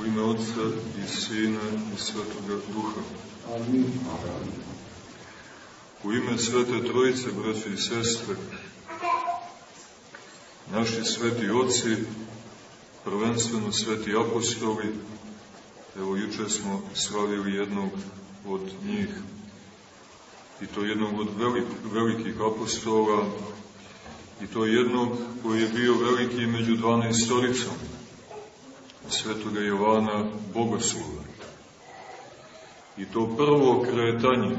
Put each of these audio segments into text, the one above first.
U ime Otca i Sina i Svetoga Duha. Amin. U ime Svete Trojice, braće i sestre, naši sveti oci, prvenstveno sveti apostoli, evo juče smo slavili jednog od njih, i to jednog od velik, velikih apostola, i to jednog koji je bio veliki među 12 storicom, svetoga Jovana Bogoslova. I to prvo kretanje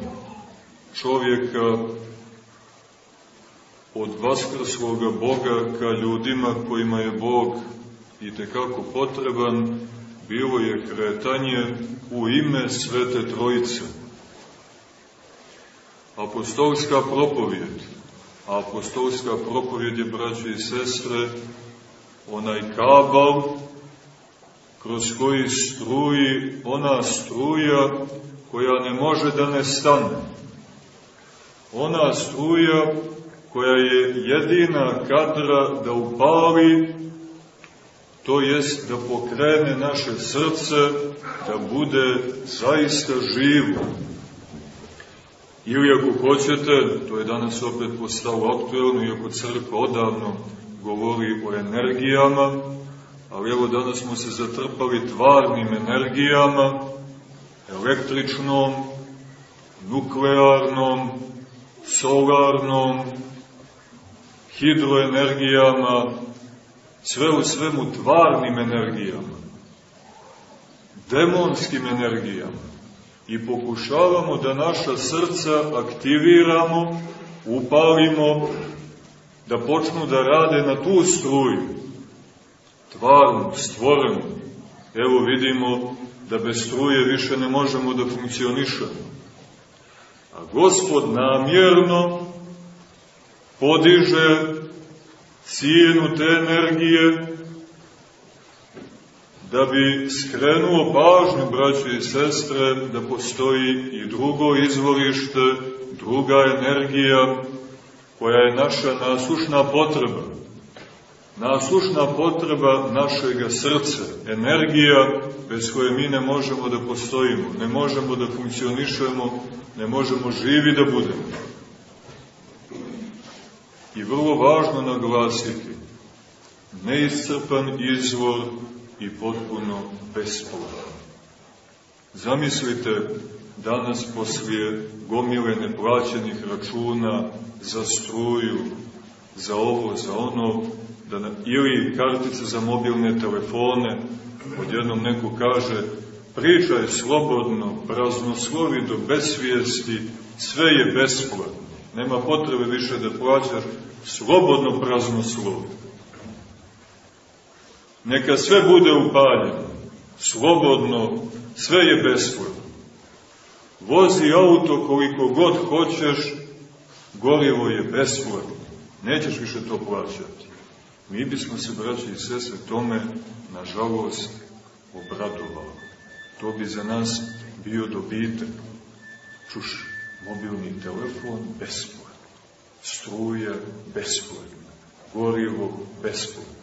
čovjeka od vaskrsloga Boga ka ljudima kojima je Bog i tekako potreban, bilo je kretanje u ime Svete Trojice. Apostolska propovjed. A apostolska propovjed je, braće i sestre, onaj kabal kroz koji struji ona struja koja ne može da ne stane. Ona struja koja je jedina kadra da upali, to jest da pokrene naše srce, da bude zaista živo. Ili ako hoćete, to je danas opet postalo aktuelno, iako crkva odavno govori o energijama, ali evo danas smo se zatrpali tvarnim energijama, električnom, nuklearnom, solarnom, hidroenergijama, sve u svemu tvarnim energijama, demonskim energijama. I pokušavamo da naša srca aktiviramo, upalimo, da počnu da rade na tu struju, tvarnu, stvorenu. Evo vidimo da bez struje više ne možemo da funkcionišemo. A gospod namjerno podiže cijenu te energije da bi skrenuo pažnju, braće i sestre, da postoji i drugo izvorište, druga energija, koja je naša nasušna potreba. Nasušna potreba našega srca, energija bez koje mi ne možemo da postojimo, ne možemo da funkcionišemo, ne možemo živi da budemo. I vrlo važno naglasiti, neiscrpan izvor i potpuno besplodan. Zamislite danas poslije gomile neplaćenih računa za struju, za ovo, za ono, da na, ili kartice za mobilne telefone, odjednom neko kaže pričaj slobodno, praznoslovi do besvijesti, sve je besplatno. Nema potrebe više da plaćaš slobodno praznoslovi. Neka sve bude upaljeno, slobodno, sve je besplatno. Vozi auto koliko god hoćeš, gorivo je besplatno. Nećeš više to plaćati. Mi bismo se, braći i sese, tome, nažalost, obradovali. To bi za nas bio dobitak. Čuš, mobilni telefon besplatno, struja besplatno, gorivo besplatno,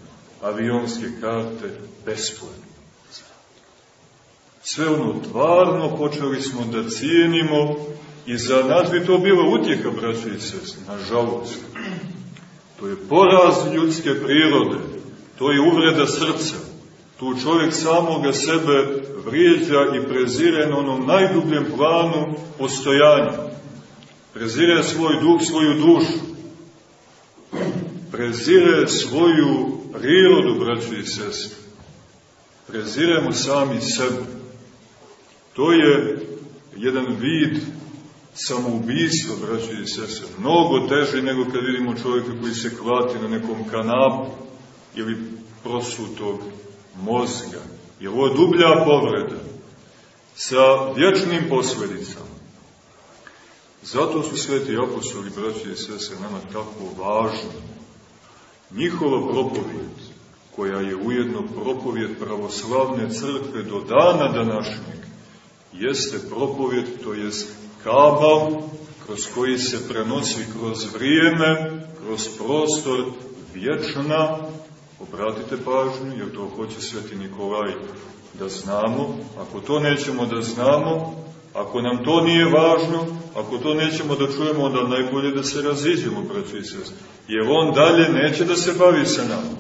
avionske karte besplatno. Sve ono tvarno počeli smo da cijenimo i za nas bi to bila utjeha, braći i sestri, nažalost. To je poraz ljudske prirode, to je uvreda srca. Tu čovjek samoga sebe vrijeđa i prezire na onom najdubljem planu postojanja. Prezire svoj duh, svoju dušu. Prezire svoju prirodu, braći i sestri. Preziremo sami sebe. To je jedan vid samoubistva, braći i sestre. Mnogo teže nego kad vidimo čovjeka koji se kvati na nekom kanapu ili prosutog mozga. Jer ovo je dublja povreda sa vječnim posledicama. Zato su sveti apostoli, braći i sese, nama tako važni. Njihova propovjed, koja je ujedno propovjed pravoslavne crkve do dana današnjeg, jeste propovjed, to jest kabal, kroz koji se prenosi kroz vrijeme, kroz prostor, vječna, obratite pažnju, jer to hoće sveti Nikolaj da znamo, ako to nećemo da znamo, ako nam to nije važno, ako to nećemo da čujemo, onda najbolje da se raziđemo, braći i sestri. Jer on dalje neće da se bavi sa nama.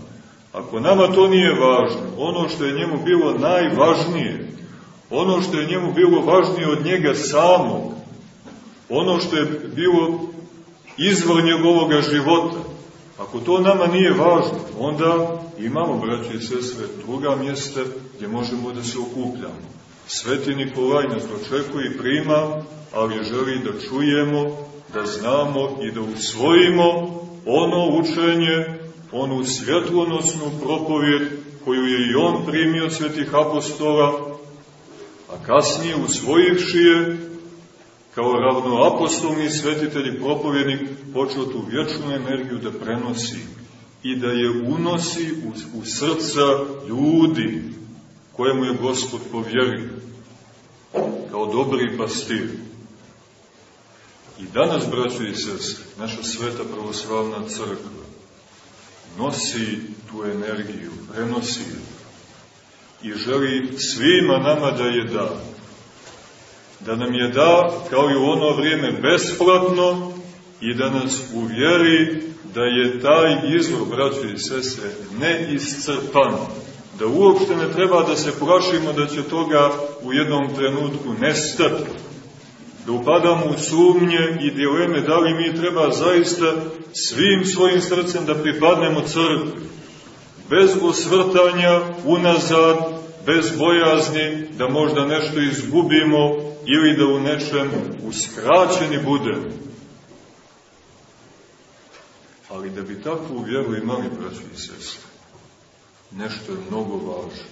Ako nama to nije važno, ono što je njemu bilo najvažnije, ono što je njemu bilo važnije od njega samog, ono što je bilo izvor njegovoga života, ako to nama nije važno, onda imamo, braći i sestre, druga mjesta gdje možemo da se okupljamo. Sveti Nikolaj nas dočekuje i prima, ali želi da čujemo, da znamo i da usvojimo ono učenje, onu svjetlonosnu propovjed koju je i on primio svetih apostola, a kasnije usvojivši je kao ravnoapostolni svetitelj i propovjednik počeo tu vječnu energiju da prenosi i da je unosi u, u srca ljudi kojemu je Gospod povjerio kao dobri pastir. I danas, braćo i sestre, naša sveta pravoslavna crkva nosi tu energiju, prenosi i želi svima nama da je da. Da nam je da, kao i u ono vrijeme, besplatno i da nas uvjeri da je taj izvor, braćo i sestre, neiscrpan. Da uopšte ne treba da se plašimo da će toga u jednom trenutku nestati. Da upadamo u sumnje i dileme da li mi treba zaista svim svojim srcem da pripadnemo crkvi. Bez osvrtanja unazad, bez bojazni da možda nešto izgubimo ili da u nečem uskraćeni budemo. Ali da bi takvu vjeru imali, braći i sestre, nešto je mnogo važno.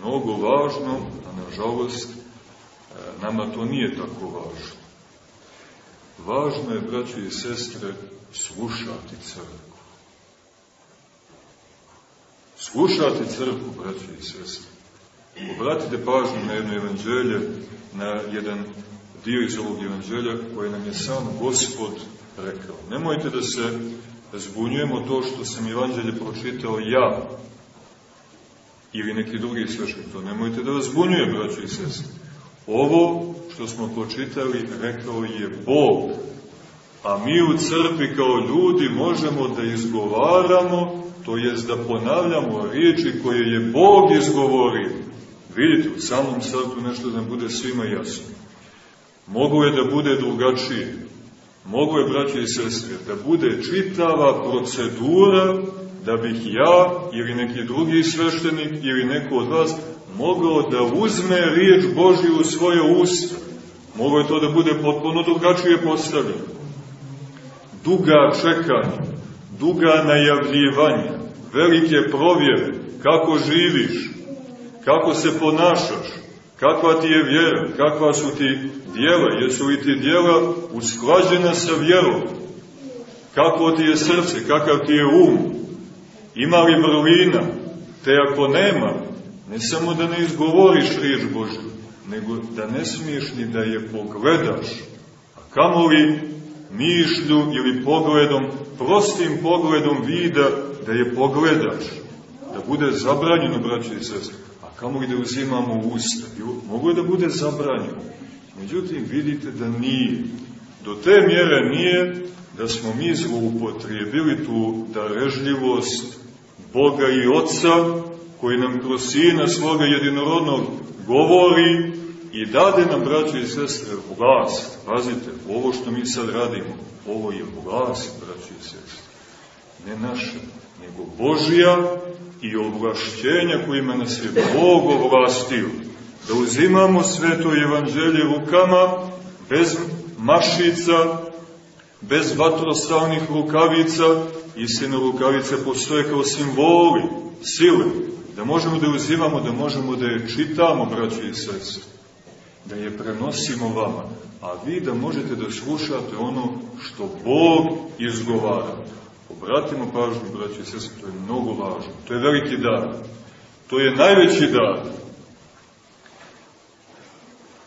Mnogo važno, a nažalost, e, nama to nije tako važno. Važno je, braći i sestre, slušati crkvu. Slušati crkvu, braći i sestre. Obratite pažnju na jedno evanđelje, na jedan dio iz ovog evanđelja koje nam je sam Gospod rekao. Nemojte da se zbunjujemo to što sam evanđelje pročitao ja ili neki drugi svešnik. To nemojte da vas zbunjuje, braći i sestre. Ovo što smo pročitali rekao je Bog, a mi u crkvi kao ljudi možemo da izgovaramo, to jest da ponavljamo riječi koje je Bog izgovorio. Vidite, u samom srcu nešto da bude svima jasno. Mogu je da bude drugačije. Mogu je, braći i sestre, da bude čitava procedura da bih ja ili neki drugi sveštenik ili neko od vas mogao da uzme riječ Božju u svoje usta. Mogu je to da bude potpuno drugačije postavljeno. Duga čekanja, duga najavljivanja, velike provjere, kako živiš, kako se ponašaš, kakva ti je vjera, kakva su ti dijela, jesu li ti dijela usklađena sa vjerom, kako ti je srce, kakav ti je um, ima li vrlina, te ako nema, ne samo da ne izgovoriš riječ Božju, nego da ne smiješ ni da je pogledaš, a kamo li mišlju ili pogledom, prostim pogledom vida da je pogledaš, da bude zabranjeno, braći i sestri, a kamo da uzimamo usta, mogu je da bude zabranjeno, međutim vidite da nije, do te mjere nije da smo mi zloupotrijebili tu darežljivost Boga i Otca, koji nam kroz Sina svoga jedinorodnog govori i dade nam, braće i sestre, vlast. Pazite, ovo što mi sad radimo, ovo je vlast, braće i sestre. Ne naša, nego Božija i ovlašćenja kojima nas je Bog ovlastio. Da uzimamo sveto evanđelje rukama, bez mašica, bez vatrostavnih rukavica, istina rukavice postoje kao simboli, sile, da možemo da uzimamo, da možemo da je čitamo, braći i sestri, da je prenosimo vama, a vi da možete da slušate ono što Bog izgovara. Obratimo pažnju, braći i sestri, to je mnogo važno, to je veliki dar, to je najveći dar.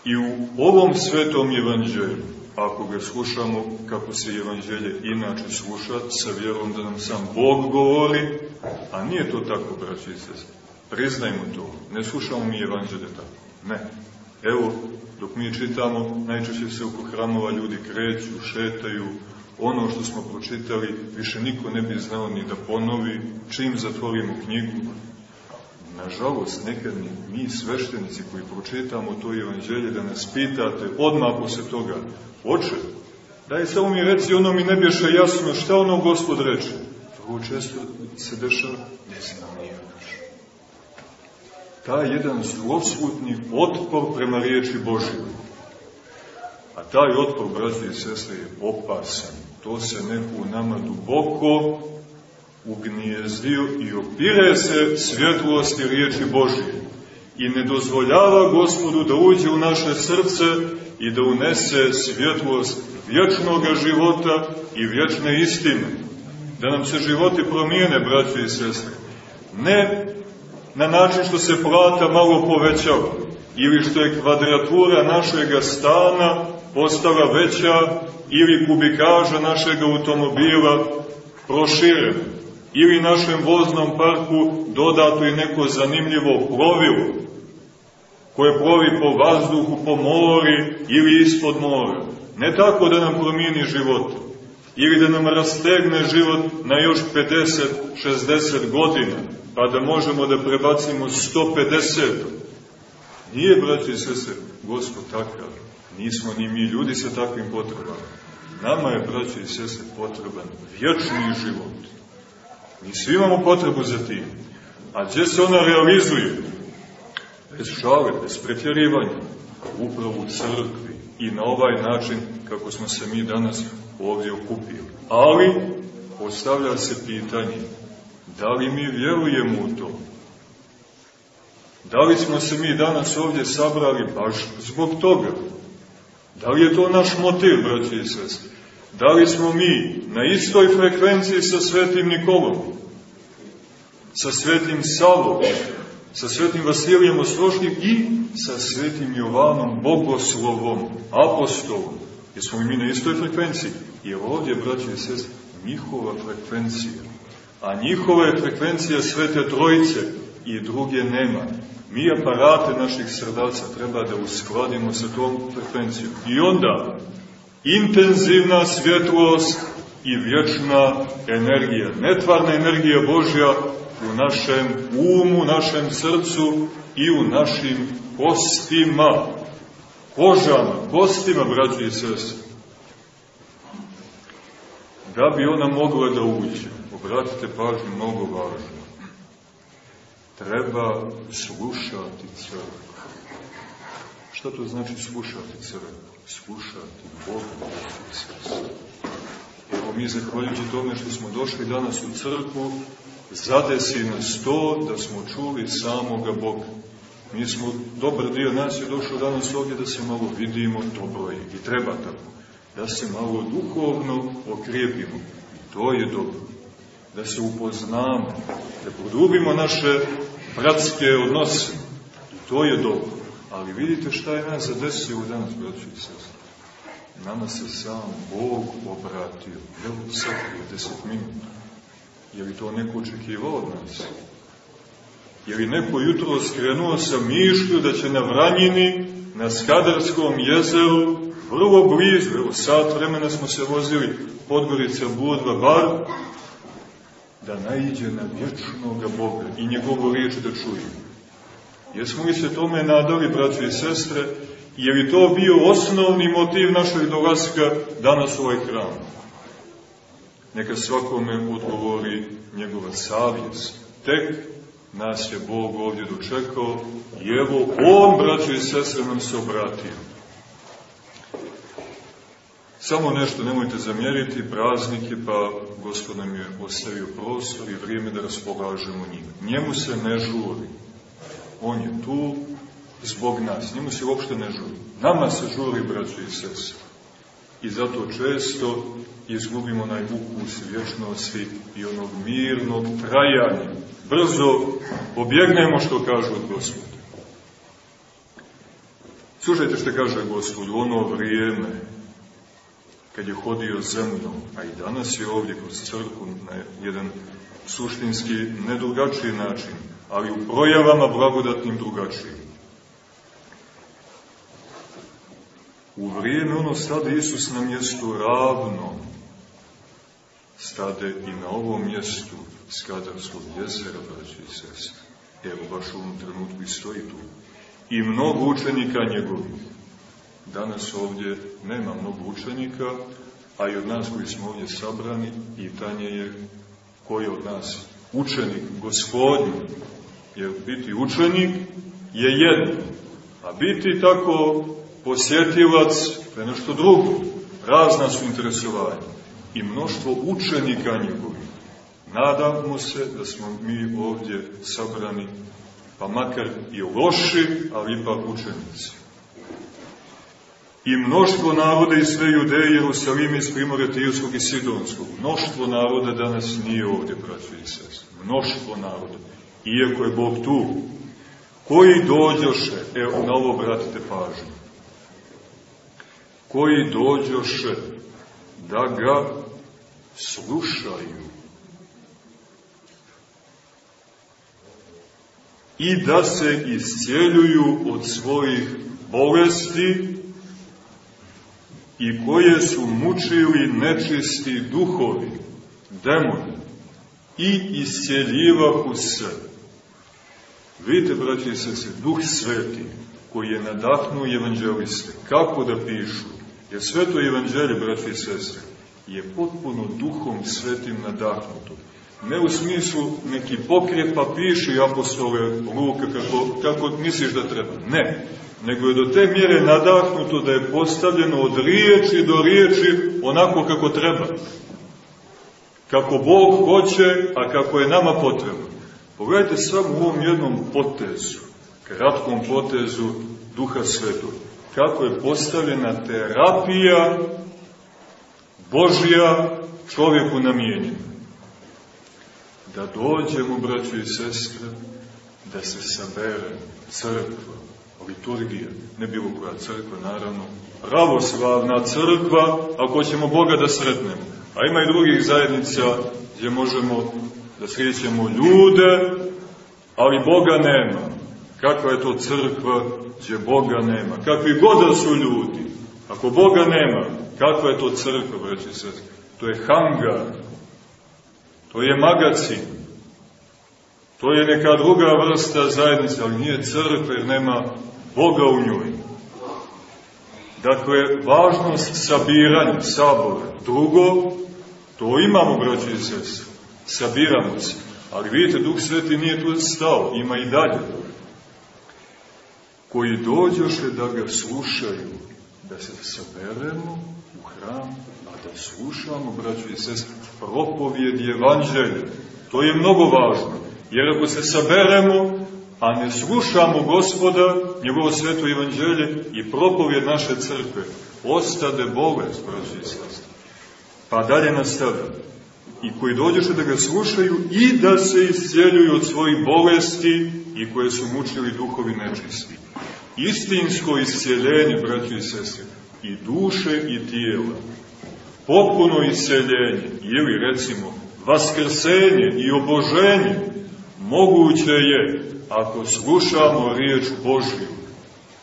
I u ovom svetom evanđelju, ako ga slušamo kako se evanđelje inače sluša, sa vjerom da nam sam Bog govori, a nije to tako, braći i sestri. Priznajmo to. Ne slušamo mi evanđelje tako. Ne. Evo, dok mi čitamo, najčešće se oko hramova ljudi kreću, šetaju, ono što smo pročitali više niko ne bi znao ni da ponovi čim zatvorimo knjigu. Nažalost, nekad mi, mi sveštenici koji pročitamo to evanđelje da nas pitate odmah posle toga, oče, daj samo mi reci ono mi ne bješe jasno šta ono gospod reče. Vrlo često se dešava, ne znam nije taj jedan zlosvutni otpor prema riječi Božije. A taj otpor, braći i sestre, je opasan. To se neko u nama duboko ugnijezdio i opire se svjetlosti riječi Božije i ne dozvoljava gospodu da uđe u naše srce i da unese svjetlost vječnog života i vječne istine. Da nam se životi promijene, braći i sestre. Ne na način što se plata malo povećava ili što je kvadratura našeg stana postala veća ili kubikaža našeg automobila proširena ili našem voznom parku dodato i neko zanimljivo plovilo koje plovi po vazduhu, po mori ili ispod mora. Ne tako da nam promijeni život ili da nam rastegne život na još 50-60 godina, pa da možemo da prebacimo 150. Nije, braći i sese, Gospod takav. Nismo ni mi ljudi sa takvim potrebama. Nama je, braći i sese, potreban vječni život. Mi svi imamo potrebu za tim. A gdje se ona realizuje? Bez šale, bez pretjerivanja. Upravo u crkvi. I na ovaj način kako smo se mi danas ovdje okupili. Ali, postavlja se pitanje, Da li mi vjerujemo u to? Da li smo se mi danas ovdje sabrali baš zbog toga? Da li je to naš motiv, braći i sestri? Da li smo mi na istoj frekvenciji sa svetim Nikolom? Sa svetim Salom? Sa svetim Vasilijem Ostroškim i sa svetim Jovanom Bogoslovom, apostolom? Jesmo li mi na istoj frekvenciji? Jer ovdje, braći i sestri, njihova frekvencija a njihova je frekvencija Svete Trojice i druge nema. Mi aparate naših srdaca treba da uskladimo sa tom frekvencijom. I onda intenzivna svjetlost i vječna energija, netvarna energija Božja u našem umu, našem srcu i u našim kostima, kožama, kostima, braći i sestri. Da bi ona mogla da uđe obratite pažnju, mnogo važno. Treba slušati crkvu. Šta to znači slušati crkvu? Slušati Boga Evo mi, zahvaljujući tome što smo došli danas u crkvu, zadesi nas to da smo čuli samoga Boga. Mi smo, dobar dio nas je došao danas ovdje da se malo vidimo, dobro je i treba tako. Da se malo duhovno okrijepimo. I to je dobro da se upoznamo, da produbimo naše bratske odnose. I to je dobro. Ali vidite šta je nas zadesio danas, braći i sestri. Nama se sam Bog obratio. Evo sad, 10 minuta. Je li to neko očekivao od nas? Je li neko jutro skrenuo sa mišlju da će na Vranjini, na Skadarskom jezeru, vrlo blizu, evo sat vremena smo se vozili Podgorica, Budva, bar da naiđe na vječnog Boga i njegovu riječ da čuje. Jesmo li se tome nadali, braći i sestre, je li to bio osnovni motiv našeg dolaska danas u ovaj hram? Neka svakome odgovori njegova savjest. Tek nas je Bog ovdje dočekao i evo On, braći i sestre, nam se obratio. Samo nešto nemojte zamjeriti, praznike, pa Gospod nam je ostavio prostor i vrijeme da raspolažemo njim. Njemu se ne žuri. On je tu zbog nas. Njemu se uopšte ne žuri. Nama se žuri, braćo i sese. I zato često izgubimo onaj ukus vječnosti i onog mirnog trajanja. Brzo objegnemo što kaže od Gospoda. Slušajte što kaže Gospod, ono vrijeme kad je hodio zemljom, a i danas je ovdje kroz crku na jedan suštinski nedrugačiji način, ali u projavama blagodatnim drugačijim. U vrijeme ono stade Isus na mjestu ravno, stade i na ovom mjestu Skadarskog jezera, braći i sestre. Evo, baš u ovom trenutku i stoji tu. I mnogo učenika njegovih. Danas ovdje nema mnogo učenika, a i od nas koji smo ovdje sabrani, pitanje je koji od nas učenik gospodin. Jer biti učenik je jedno, a biti tako posjetilac je nešto drugo. Razna su interesovanja i mnoštvo učenika njegovih. Nadamo se da smo mi ovdje sabrani, pa makar i loši, ali ipak učenici. I mnoštvo naroda iz sve Judeje, Jerusalime, iz Primore, Tirovskog i Sidonskog. Mnoštvo naroda danas nije ovdje, braćo i sest. Mnoštvo naroda. Iako je Bog tu. Koji dođoše, evo na ovo obratite pažnju, koji dođoše da ga slušaju i da se iscijeljuju od svojih bolesti i koje su mučili nečisti duhovi, demoni, i iscijeljivahu se. Vidite, braći i sese, Duh Sveti, koji je nadahnuo evanđeliste, kako da pišu, jer sveto evanđelje, braći i sese, je potpuno Duhom Svetim nadahnuto. Ne u smislu neki pokret pa piši apostole Luka kako, kako misliš da treba. Ne, nego je do te mjere nadahnuto da je postavljeno od riječi do riječi onako kako treba. Kako Bog hoće, a kako je nama potrebno. Pogledajte samo u ovom jednom potezu, kratkom potezu Duha Svetog, kako je postavljena terapija Božja čovjeku namijenjena. Da dođemo, braćo i sestre, da se sabere crkva, liturgija, ne bilo koja crkva, naravno, pravoslavna crkva, ako ćemo Boga da sretnemo. A ima i drugih zajednica gdje možemo da srećemo ljude, ali Boga nema. Kakva je to crkva gdje Boga nema? Kakvi god da su ljudi, ako Boga nema, kakva je to crkva, braći se? To je hangar, to je magacin, to je neka druga vrsta zajednice, ali nije crkva jer nema Boga u njoj. Dakle, važnost sabiranja, sabora. Drugo, to imamo, braći i sese. Sabiramo se. Ali vidite, Duh Sveti nije tu stao, ima i dalje. Koji dođoše da ga slušaju, da se saberemo u hram, da slušamo, braći i sese, propovijed evanđelja. To je mnogo važno. Jer ako se saberemo, a ne slušamo gospoda, njegovo sveto evanđelje i propovjed naše crkve, ostade bolest, braći i sestri. Pa dalje nastavlja. I koji dođeše da ga slušaju i da se iscijeljuju od svojih bolesti i koje su mučili duhovi nečisti. Istinsko iscijeljenje, braći i sestri, i duše i tijela. Potpuno isceljenje, ili recimo vaskrsenje i oboženje, moguće je ako slušamo riječ Božju.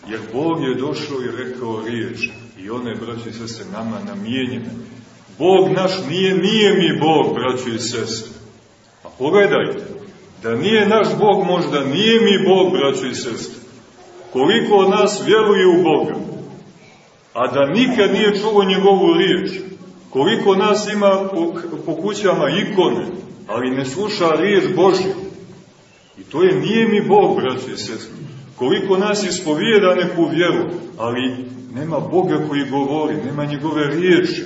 Jer Bog je došao i rekao riječ i ona je, braći i sestre, nama namijenjena. Bog naš nije, nije mi Bog, braći i sestre. A pogledajte, da nije naš Bog možda, nije mi Bog, braći i sestre. Koliko od nas vjeruje u Boga, a da nikad nije čuo njegovu riječ, koliko nas ima po, po kućama ikone, ali ne sluša riječ Božju, I to je, nije mi Bog, braći i sestri. Koliko nas ispovijeda neku vjeru, ali nema Boga koji govori, nema njegove riječi.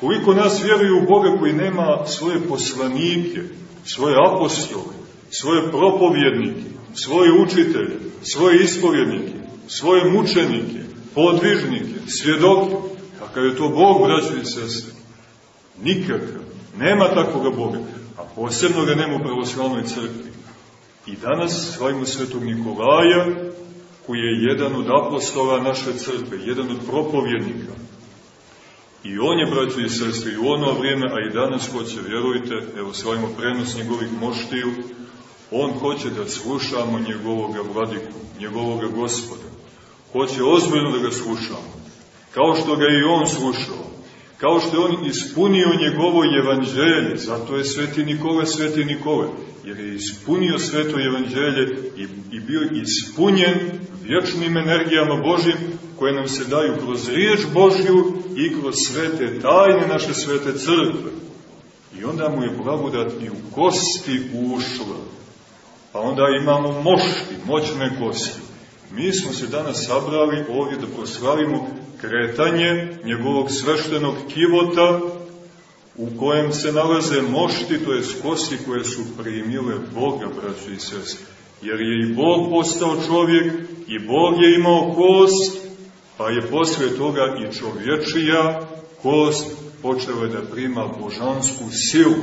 Koliko nas vjeruje u Boga koji nema svoje poslanike, svoje apostole, svoje propovjednike, svoje učitelje, svoje ispovjednike, svoje mučenike, podvižnike, svjedoke. Kakav je to Bog, braći i sestre? Nikakav. Nema takvoga Boga. A posebno ga nema u pravoslavnoj crkvi. I danas slavimo svetog Nikolaja, koji je jedan od apostola naše crkve, jedan od propovjednika. I on je, braći i sestri, u ono vrijeme, a i danas hoće, vjerujte, evo slavimo prenos njegovih moštiju, On hoće da slušamo njegovog vladiku, njegovog gospoda. Hoće ozbiljno da ga slušamo. Kao što ga i on slušao. Kao što je on ispunio njegovo evanđelje. Zato je sveti Nikola sveti Nikole. Jer je ispunio sveto evanđelje i, i bio ispunjen vječnim energijama Božim koje nam se daju kroz riječ Božju i kroz svete tajne naše svete crkve. I onda mu je blagodat i u kosti ušla. Pa onda imamo mošti, moćne kosti. Mi smo se danas sabrali ovdje da proslavimo kretanje njegovog sveštenog kivota u kojem se nalaze mošti, to je kosti koje su primile Boga, braći i sestri. Jer je i Bog postao čovjek i Bog je imao kost, pa je posle toga i čovječija kost počela da prima božansku silu.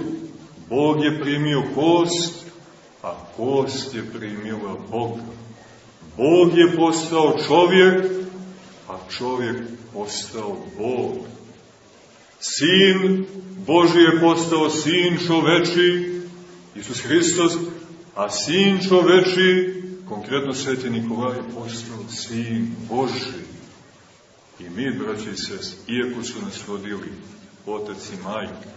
Bog je primio kost, a kost je primila Boga. Bog je postao čovjek, a čovjek postao Bog. Sin Boži je postao sin čoveči, Isus Hristos, a sin čoveči, konkretno sveti Nikolaj, je postao sin Boži. I mi, braći i sest, iako su nas rodili otac i majka,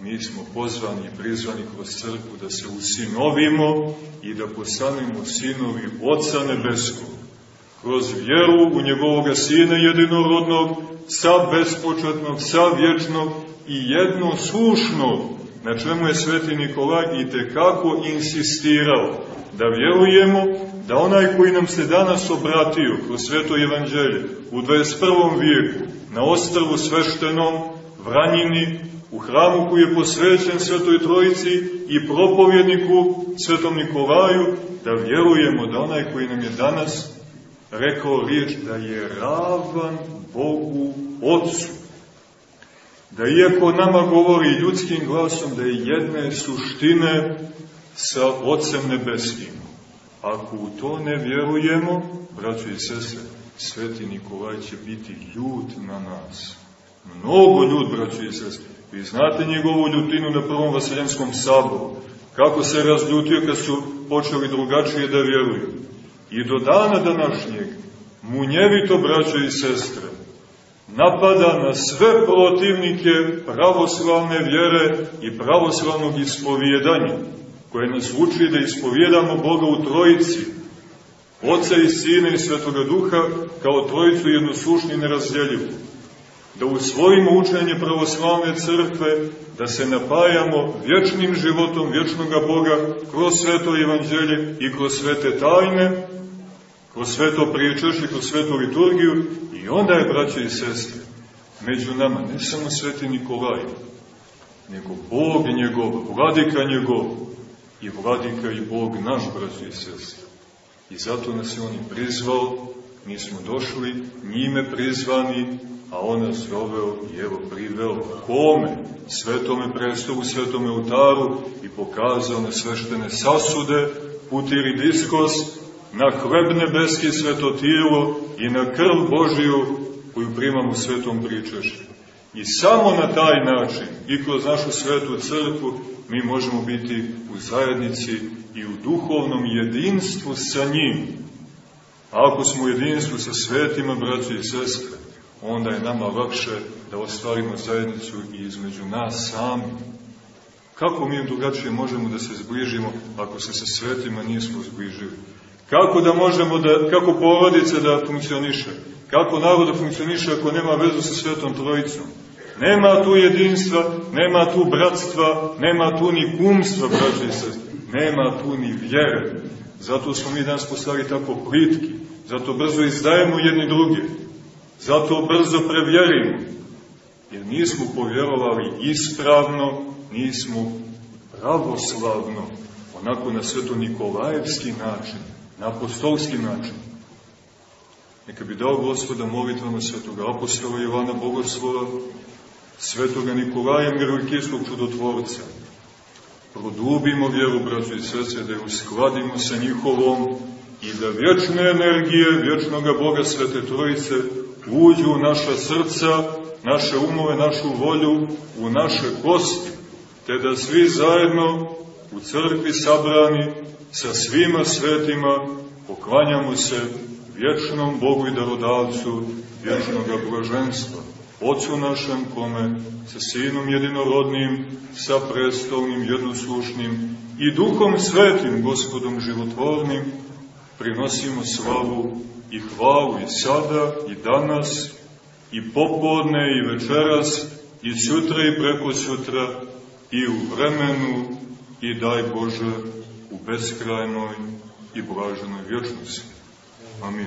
mi smo pozvani i prizvani kroz crkvu da se usinovimo i da postanemo sinovi Otca Nebeskog, kroz vjeru u njegovog Sina jedinorodnog, sa bespočetnog, sa vječnog i jedno slušnog, na čemu je sveti Nikolaj i tekako insistirao da vjerujemo da onaj koji nam se danas obratio kroz sveto evanđelje u 21. vijeku na ostrvu sveštenom Vranjini, u hramu koji je posvećen Svetoj Trojici i propovjedniku Svetom Nikolaju, da vjerujemo da onaj koji nam je danas rekao riječ da je ravan Bogu Otcu. Da iako nama govori ljudskim glasom da je jedne suštine sa Otcem Nebeskim. Ako u to ne vjerujemo, braćo i sestre, Sveti Nikolaj će biti ljut na nas. Mnogo ljut, braćo i sestre. Vi znate njegovu ljutinu na prvom vaseljenskom saboru. Kako se razljutio kad su počeli drugačije da vjeruju. I do dana današnjeg, munjevito, braćo i sestre, napada na sve protivnike pravoslavne vjere i pravoslavnog ispovjedanja, koje nas uči da ispovjedamo Boga u trojici, Oca i Sina i Svetoga Duha, kao trojicu jednoslušni i nerazdjeljivu da usvojimo učenje pravoslavne crkve, da se napajamo vječnim životom vječnoga Boga kroz sveto evanđelje i kroz svete tajne, kroz sveto priječešće, kroz svetu liturgiju i onda je, braće i sestre, među nama ne samo sveti Nikolaj, nego Bog njegov, vladika njegov i vladika i Bog naš, braće i sestre. I zato nas je on i prizvao, mi smo došli, njime prizvani, a on nas doveo i evo priveo kome? Svetome predstavu, svetome utaru i pokazao na sveštene sasude, putiri diskos, na hleb nebeski sveto tijelo i na krv Božiju koju primamo u svetom pričešću. I samo na taj način i kroz našu svetu crkvu mi možemo biti u zajednici i u duhovnom jedinstvu sa njim. A ako smo u jedinstvu sa svetima, braći i sestre, onda je nama lakše da ostvarimo zajednicu i između nas sami. Kako mi drugačije možemo da se zbližimo ako se sa svetima nismo zbližili? Kako da možemo da, kako porodice da funkcioniše? Kako narod da funkcioniše ako nema vezu sa svetom trojicom? Nema tu jedinstva, nema tu bratstva, nema tu ni kumstva, braći i sestri. Nema tu ni vjere. Zato smo mi danas postali tako plitki. Zato brzo izdajemo jedni drugi. Zato brzo prevjerimo, jer nismo povjerovali ispravno, nismo pravoslavno, onako na sveto Nikolajevski način, na apostolski način. Neka bi dao gospoda molitvama svetoga apostola Ivana Bogoslova, svetoga Nikolaja Mirojkijskog čudotvorca. Produbimo vjeru, braćo i sestre, da je uskladimo sa njihovom i da vječne energije vječnoga Boga Svete Trojice uđu u naša srca, naše umove, našu volju, u naše kosti, te da svi zajedno u crkvi sabrani sa svima svetima, poklanjamo se vječnom Bogu i darodavcu vječnog blaženstva, Otcu našem kome, sa Sinom jedinorodnim, sa prestolnim jednoslušnim i Duhom Svetim, Gospodom životvornim, prinosimo slavu i hvalu i sada i danas i popodne i večeras i sutra i preko sutra i u vremenu i daj Bože u beskrajnoj i blaženoj vječnosti. Amin.